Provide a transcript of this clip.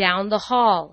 down the hall.